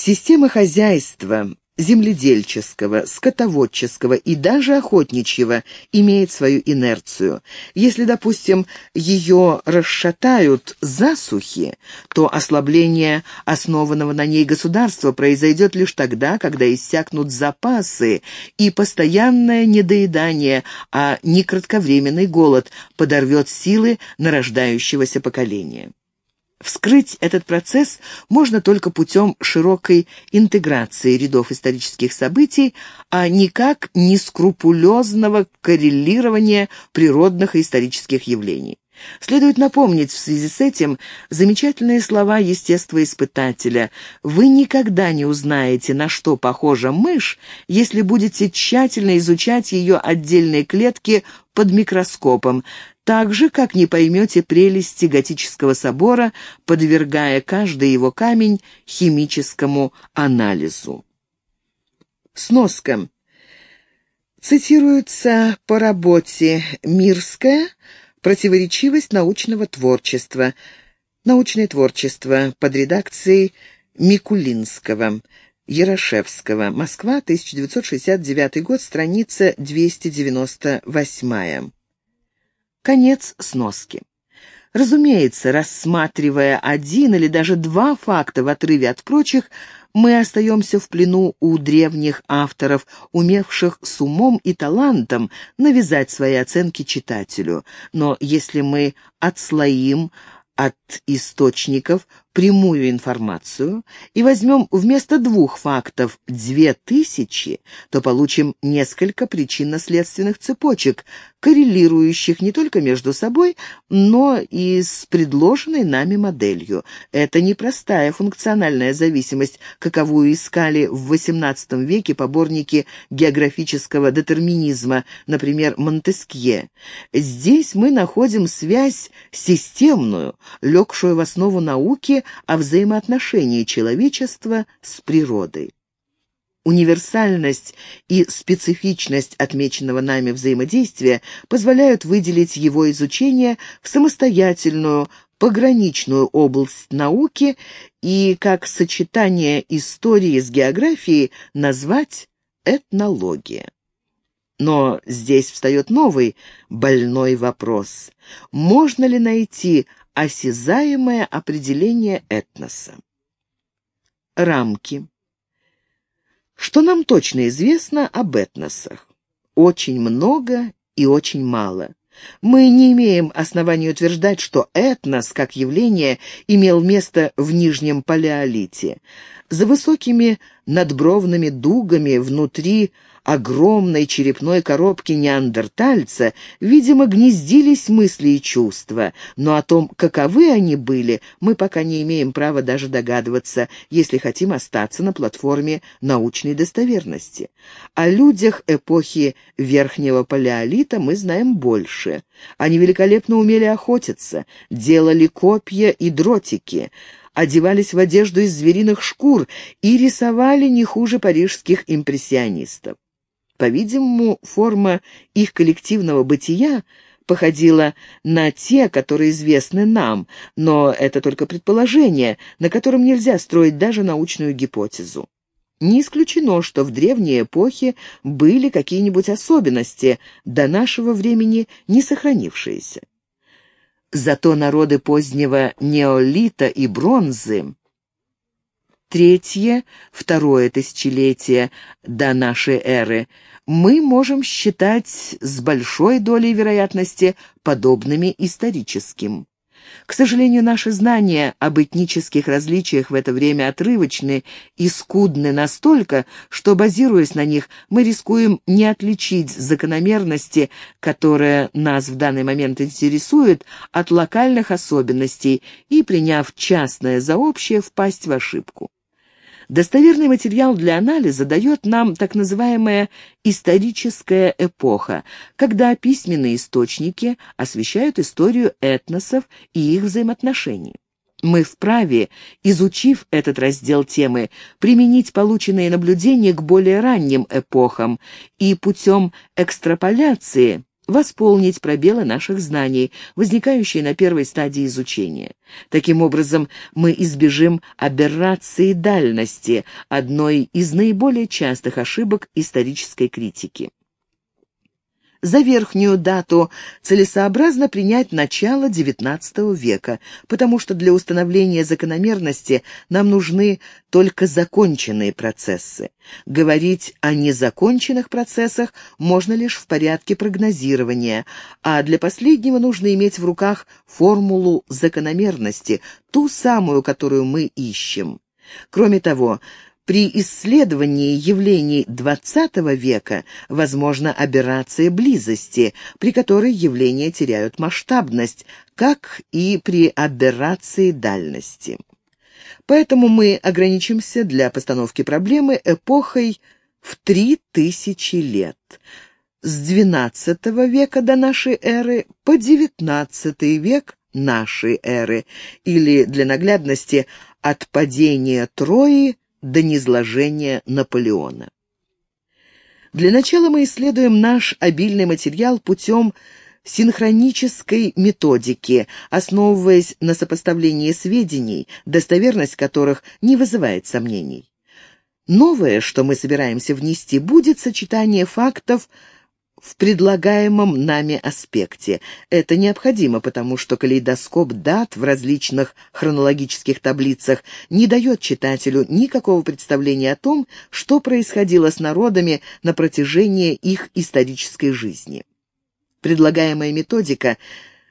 Система хозяйства, земледельческого, скотоводческого и даже охотничьего имеет свою инерцию. Если, допустим, ее расшатают засухи, то ослабление основанного на ней государства произойдет лишь тогда, когда иссякнут запасы и постоянное недоедание, а не кратковременный голод подорвет силы нарождающегося поколения. Вскрыть этот процесс можно только путем широкой интеграции рядов исторических событий, а никак не скрупулезного коррелирования природных и исторических явлений. Следует напомнить в связи с этим замечательные слова естествоиспытателя. «Вы никогда не узнаете, на что похожа мышь, если будете тщательно изучать ее отдельные клетки под микроскопом, так же, как не поймете прелести готического собора, подвергая каждый его камень химическому анализу. Сноска. Цитируется по работе «Мирская. Противоречивость научного творчества». Научное творчество под редакцией Микулинского. Ярошевского. Москва, 1969 год, страница 298. Конец сноски. Разумеется, рассматривая один или даже два факта в отрыве от прочих, мы остаемся в плену у древних авторов, умевших с умом и талантом навязать свои оценки читателю. Но если мы отслоим от источников прямую информацию и возьмем вместо двух фактов две тысячи, то получим несколько причинно-следственных цепочек, коррелирующих не только между собой, но и с предложенной нами моделью. Это непростая функциональная зависимость, каковую искали в XVIII веке поборники географического детерминизма, например, Монтескье. Здесь мы находим связь системную, легшую в основу науки, о взаимоотношении человечества с природой. Универсальность и специфичность отмеченного нами взаимодействия позволяют выделить его изучение в самостоятельную, пограничную область науки и, как сочетание истории с географией, назвать этнология. Но здесь встает новый, больной вопрос. Можно ли найти осязаемое определение этноса. Рамки. Что нам точно известно об этносах? Очень много и очень мало. Мы не имеем оснований утверждать, что этнос, как явление, имел место в Нижнем Палеолите. За высокими надбровными дугами внутри огромной черепной коробки неандертальца, видимо, гнездились мысли и чувства, но о том, каковы они были, мы пока не имеем права даже догадываться, если хотим остаться на платформе научной достоверности. О людях эпохи Верхнего Палеолита мы знаем больше. Они великолепно умели охотиться, делали копья и дротики, одевались в одежду из звериных шкур и рисовали не хуже парижских импрессионистов. По-видимому, форма их коллективного бытия походила на те, которые известны нам, но это только предположение, на котором нельзя строить даже научную гипотезу. Не исключено, что в древние эпохи были какие-нибудь особенности, до нашего времени не сохранившиеся. Зато народы позднего неолита и бронзы третье, второе тысячелетие до нашей эры, мы можем считать с большой долей вероятности подобными историческим. К сожалению, наши знания об этнических различиях в это время отрывочны и скудны настолько, что, базируясь на них, мы рискуем не отличить закономерности, которые нас в данный момент интересуют, от локальных особенностей и, приняв частное за общее, впасть в ошибку. Достоверный материал для анализа дает нам так называемая историческая эпоха, когда письменные источники освещают историю этносов и их взаимоотношений. Мы вправе, изучив этот раздел темы, применить полученные наблюдения к более ранним эпохам и путем экстраполяции восполнить пробелы наших знаний, возникающие на первой стадии изучения. Таким образом, мы избежим аберрации дальности, одной из наиболее частых ошибок исторической критики. За верхнюю дату целесообразно принять начало XIX века, потому что для установления закономерности нам нужны только законченные процессы. Говорить о незаконченных процессах можно лишь в порядке прогнозирования, а для последнего нужно иметь в руках формулу закономерности, ту самую, которую мы ищем. Кроме того, при исследовании явлений XX века возможна аберрация близости, при которой явления теряют масштабность, как и при аберрации дальности. Поэтому мы ограничимся для постановки проблемы эпохой в 3000 лет. С XII века до нашей эры по XIX век нашей эры, или, для наглядности, от падения Трои до низложения Наполеона. Для начала мы исследуем наш обильный материал путем синхронической методики, основываясь на сопоставлении сведений, достоверность которых не вызывает сомнений. Новое, что мы собираемся внести, будет сочетание фактов в предлагаемом нами аспекте. Это необходимо, потому что калейдоскоп дат в различных хронологических таблицах не дает читателю никакого представления о том, что происходило с народами на протяжении их исторической жизни. Предлагаемая методика –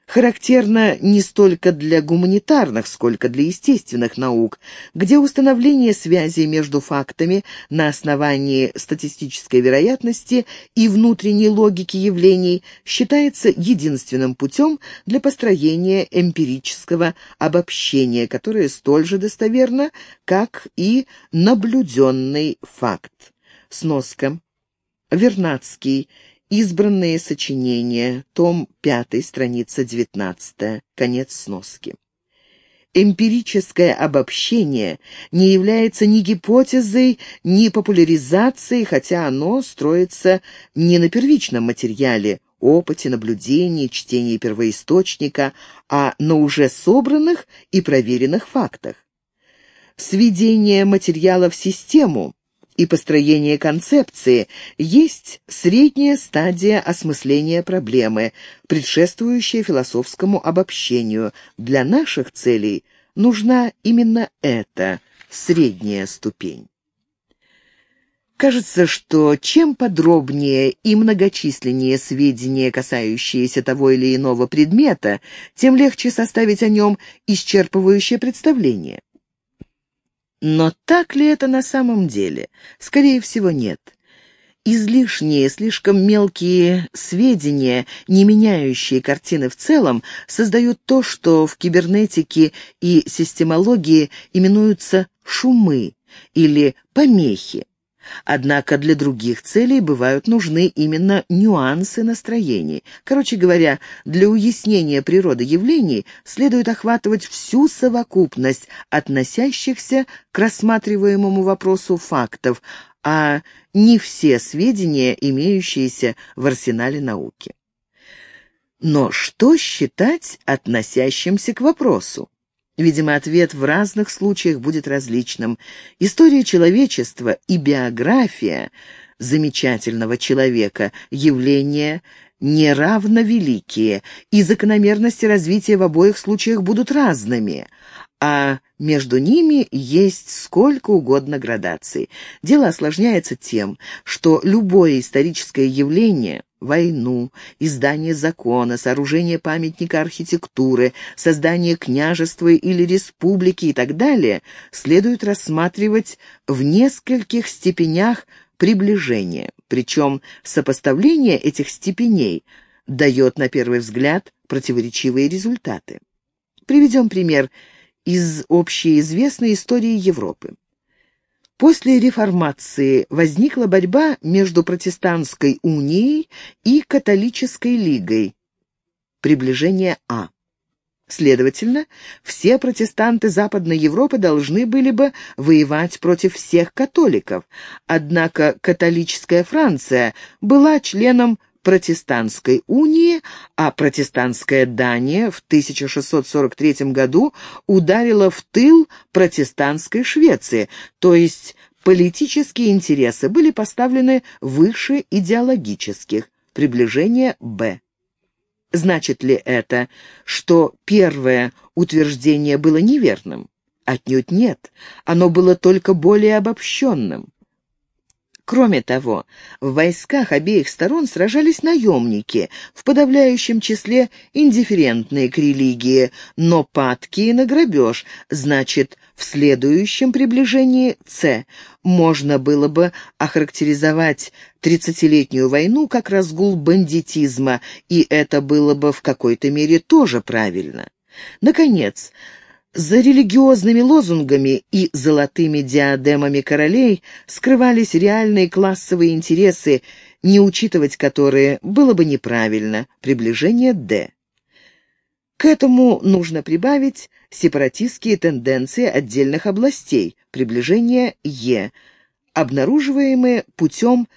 характерно не столько для гуманитарных, сколько для естественных наук, где установление связи между фактами на основании статистической вероятности и внутренней логики явлений считается единственным путем для построения эмпирического обобщения, которое столь же достоверно, как и наблюденный факт. Сноска. Вернадский. Избранные сочинения, том 5, страница 19, конец сноски. Эмпирическое обобщение не является ни гипотезой, ни популяризацией, хотя оно строится не на первичном материале, опыте, наблюдении, чтении первоисточника, а на уже собранных и проверенных фактах. Сведение материала в систему и построение концепции есть средняя стадия осмысления проблемы, предшествующая философскому обобщению. Для наших целей нужна именно эта средняя ступень. Кажется, что чем подробнее и многочисленнее сведения, касающиеся того или иного предмета, тем легче составить о нем исчерпывающее представление. Но так ли это на самом деле? Скорее всего, нет. Излишние, слишком мелкие сведения, не меняющие картины в целом, создают то, что в кибернетике и системологии именуются шумы или помехи. Однако для других целей бывают нужны именно нюансы настроений. Короче говоря, для уяснения природы явлений следует охватывать всю совокупность относящихся к рассматриваемому вопросу фактов, а не все сведения, имеющиеся в арсенале науки. Но что считать относящимся к вопросу? Видимо, ответ в разных случаях будет различным. История человечества и биография замечательного человека – явления неравновеликие, и закономерности развития в обоих случаях будут разными, а между ними есть сколько угодно градаций. Дело осложняется тем, что любое историческое явление войну, издание закона, сооружение памятника архитектуры, создание княжества или республики и так далее, следует рассматривать в нескольких степенях приближения. Причем сопоставление этих степеней дает, на первый взгляд, противоречивые результаты. Приведем пример из общеизвестной истории Европы. После реформации возникла борьба между протестантской унией и католической лигой. Приближение А. Следовательно, все протестанты Западной Европы должны были бы воевать против всех католиков. Однако католическая Франция была членом протестантской унии, а протестантская Дания в 1643 году ударила в тыл протестантской Швеции, то есть политические интересы были поставлены выше идеологических, приближение Б. Значит ли это, что первое утверждение было неверным? Отнюдь нет, оно было только более обобщенным. Кроме того, в войсках обеих сторон сражались наемники, в подавляющем числе индифферентные к религии, но падкие на грабеж, значит, в следующем приближении «С» можно было бы охарактеризовать тридцатилетнюю войну как разгул бандитизма, и это было бы в какой-то мере тоже правильно. Наконец, за религиозными лозунгами и золотыми диадемами королей скрывались реальные классовые интересы, не учитывать которые было бы неправильно. Приближение «Д». К этому нужно прибавить сепаратистские тенденции отдельных областей, приближение «Е», обнаруживаемые путем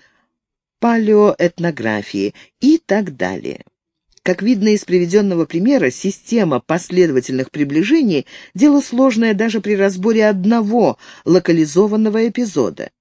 палеоэтнографии и так далее. Как видно из приведенного примера, система последовательных приближений – дело сложное даже при разборе одного локализованного эпизода.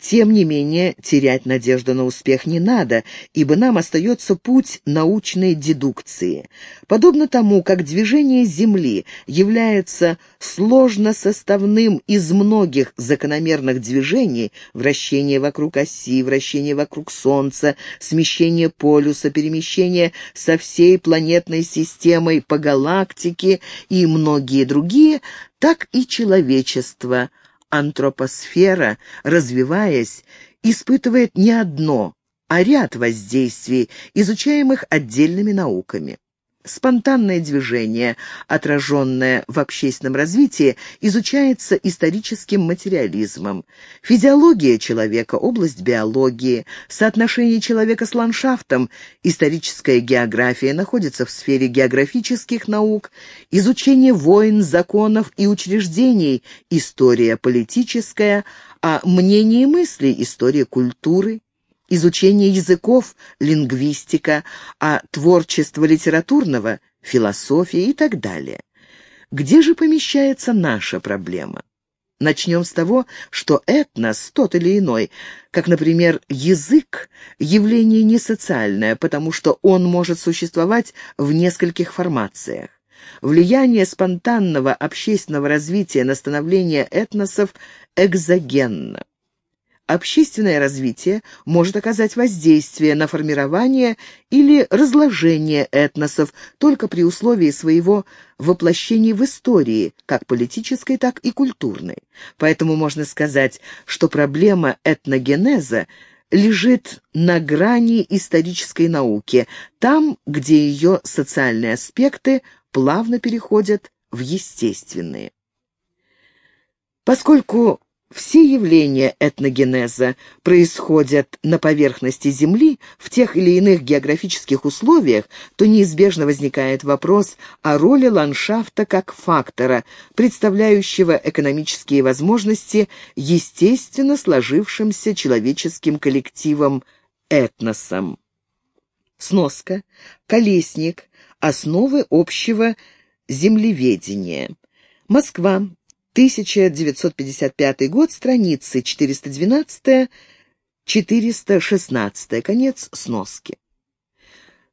Тем не менее, терять надежду на успех не надо, ибо нам остается путь научной дедукции. Подобно тому, как движение Земли является сложно составным из многих закономерных движений, вращение вокруг оси, вращение вокруг Солнца, смещение полюса, перемещение со всей планетной системой по галактике и многие другие, так и человечество – антропосфера, развиваясь, испытывает не одно, а ряд воздействий, изучаемых отдельными науками. Спонтанное движение, отраженное в общественном развитии, изучается историческим материализмом. Физиология человека – область биологии, соотношение человека с ландшафтом, историческая география находится в сфере географических наук, изучение войн, законов и учреждений – история политическая, а мнение и мысли – история культуры изучение языков, лингвистика, а творчество литературного – философия и так далее. Где же помещается наша проблема? Начнем с того, что этнос, тот или иной, как, например, язык, явление не социальное, потому что он может существовать в нескольких формациях. Влияние спонтанного общественного развития на становление этносов экзогенно общественное развитие может оказать воздействие на формирование или разложение этносов только при условии своего воплощения в истории, как политической, так и культурной. Поэтому можно сказать, что проблема этногенеза лежит на грани исторической науки, там, где ее социальные аспекты плавно переходят в естественные. Поскольку все явления этногенеза происходят на поверхности Земли в тех или иных географических условиях, то неизбежно возникает вопрос о роли ландшафта как фактора, представляющего экономические возможности естественно сложившимся человеческим коллективом этносом. Сноска. Колесник. Основы общего землеведения. Москва. 1955 год, страницы 412-416, конец сноски.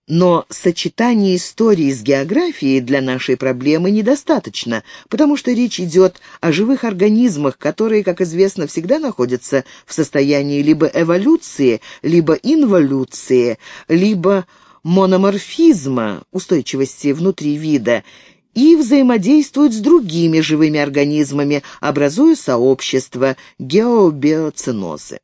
Но сочетание истории с географией для нашей проблемы недостаточно, потому что речь идет о живых организмах, которые, как известно, всегда находятся в состоянии либо эволюции, либо инволюции, либо мономорфизма, устойчивости внутри вида, и взаимодействуют с другими живыми организмами, образуя сообщество геобиоценозы.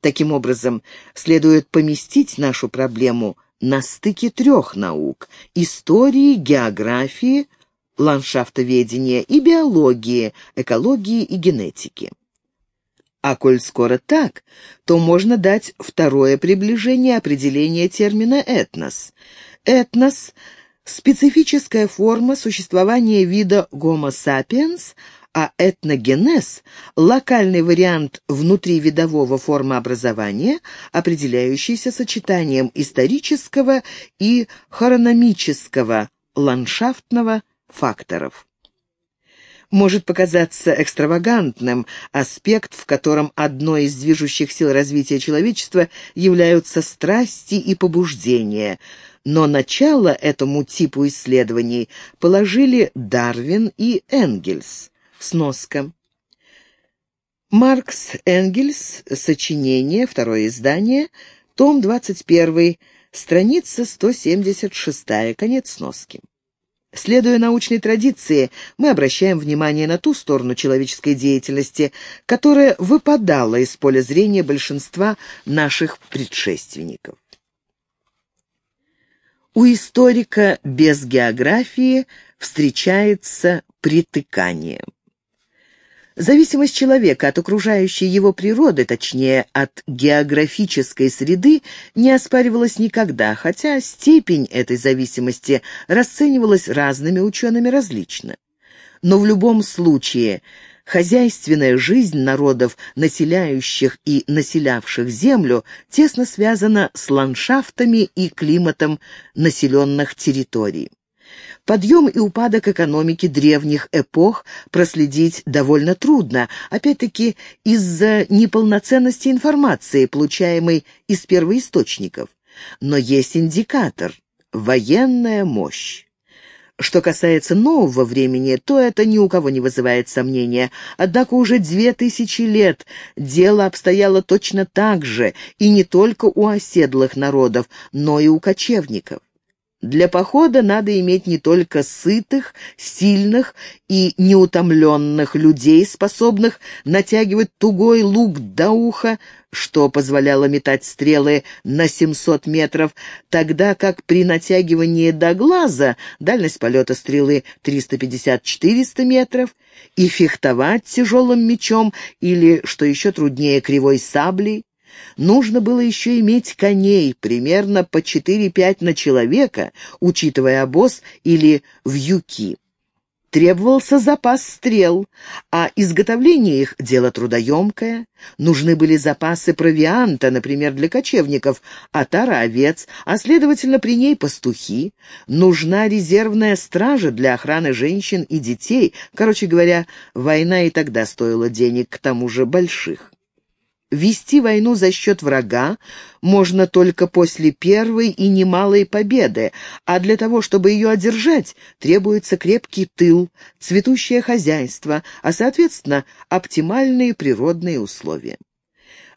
Таким образом, следует поместить нашу проблему на стыке трех наук – истории, географии, ландшафтоведения и биологии, экологии и генетики. А коль скоро так, то можно дать второе приближение определения термина «этнос». Этнос – Специфическая форма существования вида Homo sapiens а этногенез — локальный вариант внутривидового формообразования, определяющийся сочетанием исторического и хрономического ландшафтного факторов может показаться экстравагантным аспект, в котором одной из движущих сил развития человечества являются страсти и побуждения. Но начало этому типу исследований положили Дарвин и Энгельс. Сноска. Маркс Энгельс. Сочинение. Второе издание. Том 21. Страница 176. Конец сноски. Следуя научной традиции, мы обращаем внимание на ту сторону человеческой деятельности, которая выпадала из поля зрения большинства наших предшественников. У историка без географии встречается притыкание. Зависимость человека от окружающей его природы, точнее, от географической среды, не оспаривалась никогда, хотя степень этой зависимости расценивалась разными учеными различно. Но в любом случае хозяйственная жизнь народов, населяющих и населявших землю, тесно связана с ландшафтами и климатом населенных территорий. Подъем и упадок экономики древних эпох проследить довольно трудно, опять-таки из-за неполноценности информации, получаемой из первоисточников. Но есть индикатор – военная мощь. Что касается нового времени, то это ни у кого не вызывает сомнения. Однако уже две тысячи лет дело обстояло точно так же, и не только у оседлых народов, но и у кочевников. Для похода надо иметь не только сытых, сильных и неутомленных людей, способных натягивать тугой лук до уха, что позволяло метать стрелы на 700 метров, тогда как при натягивании до глаза дальность полета стрелы 350-400 метров, и фехтовать тяжелым мечом или, что еще труднее, кривой саблей. Нужно было еще иметь коней, примерно по 4-5 на человека, учитывая обоз или вьюки. Требовался запас стрел, а изготовление их – дело трудоемкое. Нужны были запасы провианта, например, для кочевников, отара овец, а, следовательно, при ней пастухи. Нужна резервная стража для охраны женщин и детей. Короче говоря, война и тогда стоила денег, к тому же больших. Вести войну за счет врага можно только после первой и немалой победы, а для того, чтобы ее одержать, требуется крепкий тыл, цветущее хозяйство, а, соответственно, оптимальные природные условия.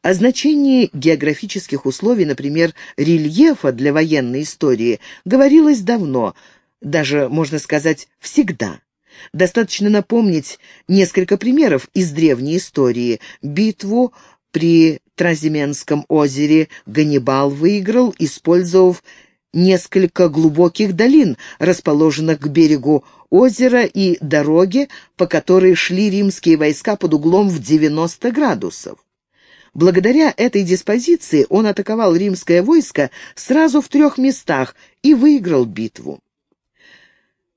О значении географических условий, например, рельефа для военной истории, говорилось давно, даже, можно сказать, всегда. Достаточно напомнить несколько примеров из древней истории. Битву при Тразименском озере Ганнибал выиграл, использовав несколько глубоких долин, расположенных к берегу озера и дороге, по которой шли римские войска под углом в 90 градусов. Благодаря этой диспозиции он атаковал римское войско сразу в трех местах и выиграл битву.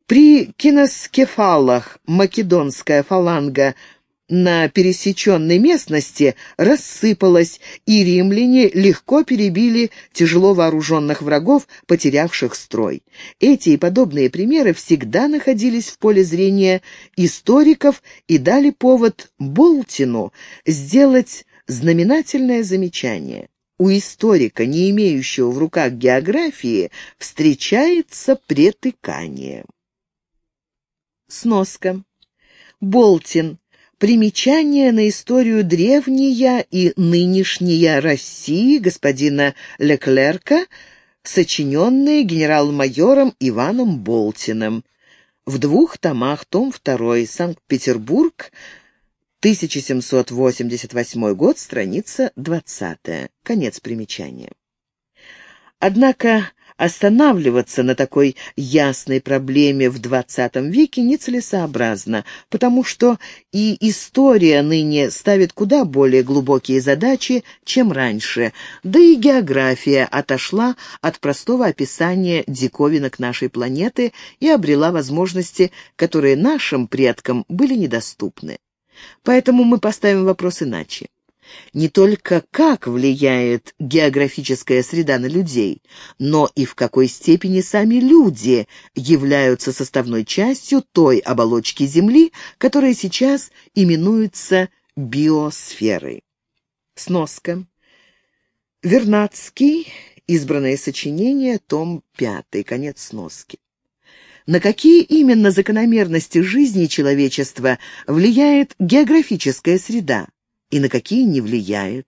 При киноскефалах македонская фаланга – на пересеченной местности рассыпалась, и римляне легко перебили тяжело вооруженных врагов, потерявших строй. Эти и подобные примеры всегда находились в поле зрения историков и дали повод Болтину сделать знаменательное замечание. У историка, не имеющего в руках географии, встречается притыкание. Сноска. Болтин Примечание на историю древняя и нынешняя России господина Леклерка, сочиненные генерал-майором Иваном Болтиным. В двух томах, том 2, Санкт-Петербург, 1788 год, страница 20. Конец примечания. Однако Останавливаться на такой ясной проблеме в XX веке нецелесообразно, потому что и история ныне ставит куда более глубокие задачи, чем раньше, да и география отошла от простого описания диковинок нашей планеты и обрела возможности, которые нашим предкам были недоступны. Поэтому мы поставим вопрос иначе не только как влияет географическая среда на людей, но и в какой степени сами люди являются составной частью той оболочки Земли, которая сейчас именуется биосферой. Сноска. Вернадский. Избранное сочинение. Том 5. Конец сноски. На какие именно закономерности жизни человечества влияет географическая среда? И на какие не влияет.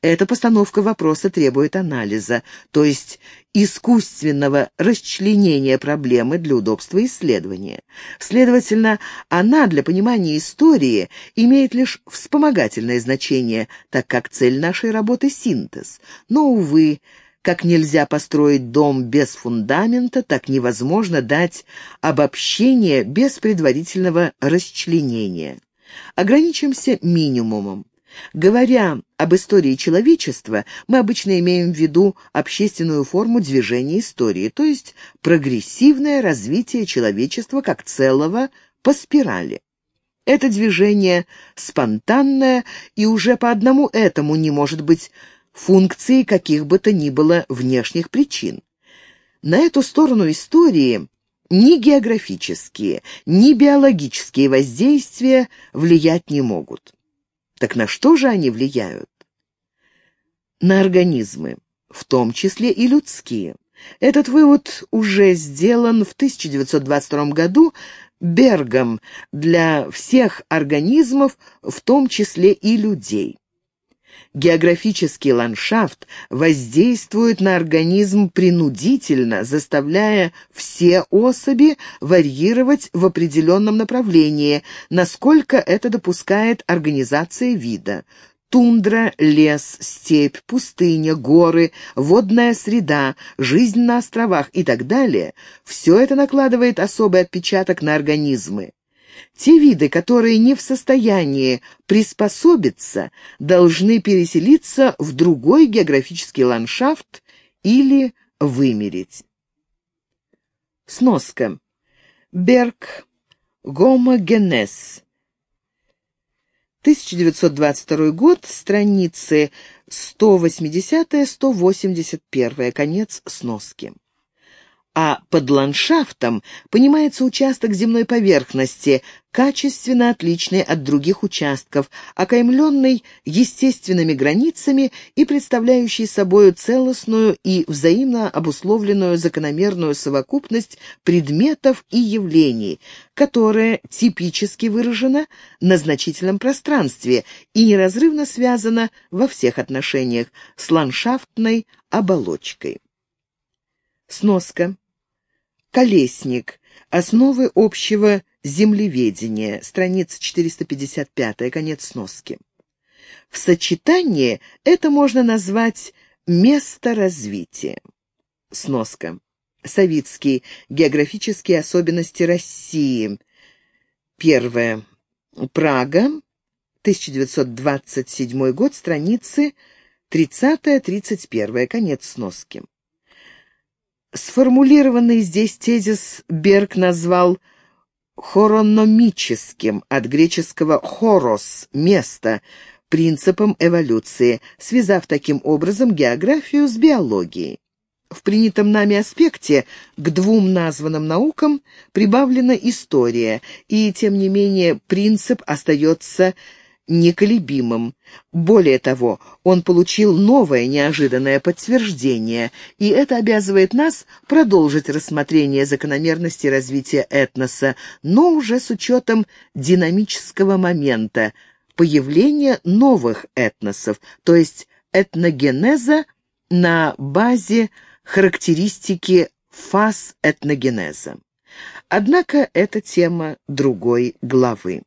Эта постановка вопроса требует анализа, то есть искусственного расчленения проблемы для удобства исследования. Следовательно, она для понимания истории имеет лишь вспомогательное значение, так как цель нашей работы — синтез. Но, увы, как нельзя построить дом без фундамента, так невозможно дать обобщение без предварительного расчленения. Ограничимся минимумом. Говоря об истории человечества, мы обычно имеем в виду общественную форму движения истории, то есть прогрессивное развитие человечества как целого по спирали. Это движение спонтанное, и уже по одному этому не может быть функции каких бы то ни было внешних причин. На эту сторону истории ни географические, ни биологические воздействия влиять не могут. Так на что же они влияют? На организмы, в том числе и людские. Этот вывод уже сделан в 1922 году Бергом для всех организмов, в том числе и людей. Географический ландшафт воздействует на организм принудительно, заставляя все особи варьировать в определенном направлении, насколько это допускает организация вида. Тундра, лес, степь, пустыня, горы, водная среда, жизнь на островах и так далее – все это накладывает особый отпечаток на организмы. Те виды, которые не в состоянии приспособиться, должны переселиться в другой географический ландшафт или вымереть. Сноска. Берг. Гомогенез. 1922 год, страницы 180-181, конец сноски а под ландшафтом понимается участок земной поверхности, качественно отличный от других участков, окаймленный естественными границами и представляющий собой целостную и взаимно обусловленную закономерную совокупность предметов и явлений, которая типически выражена на значительном пространстве и неразрывно связана во всех отношениях с ландшафтной оболочкой. Сноска. Колесник. Основы общего землеведения. Страница 455, конец сноски. В сочетании это можно назвать место развития. Сноска. Савицкий. Географические особенности России. Первое. Прага. 1927 год. Страницы 30-31. Конец сноски. Сформулированный здесь тезис Берг назвал хорономическим, от греческого «хорос» — «место», принципом эволюции, связав таким образом географию с биологией. В принятом нами аспекте к двум названным наукам прибавлена история, и, тем не менее, принцип остается неколебимым. Более того, он получил новое неожиданное подтверждение, и это обязывает нас продолжить рассмотрение закономерности развития этноса, но уже с учетом динамического момента, появления новых этносов, то есть этногенеза на базе характеристики фаз этногенеза. Однако это тема другой главы.